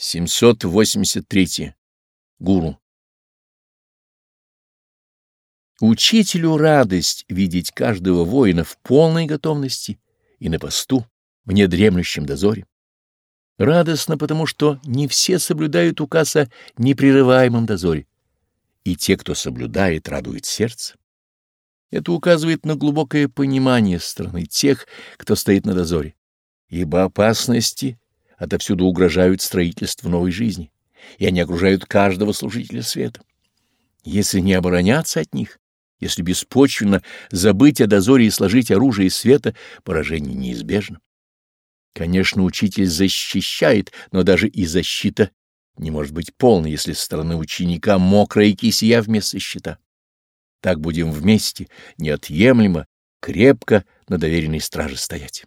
783. Гуру. Учителю радость видеть каждого воина в полной готовности и на посту, в недремлющем дозоре. Радостно, потому что не все соблюдают указ о непрерываемом дозоре, и те, кто соблюдает, радует сердце. Это указывает на глубокое понимание стороны тех, кто стоит на дозоре, ибо опасности отовсюду угрожают строительству новой жизни, и они окружают каждого служителя света. Если не обороняться от них, если беспочвенно забыть о дозоре и сложить оружие света, поражение неизбежно. Конечно, учитель защищает, но даже и защита не может быть полной, если со стороны ученика мокрая кисия вместо щита. Так будем вместе, неотъемлемо, крепко на доверенной страже стоять.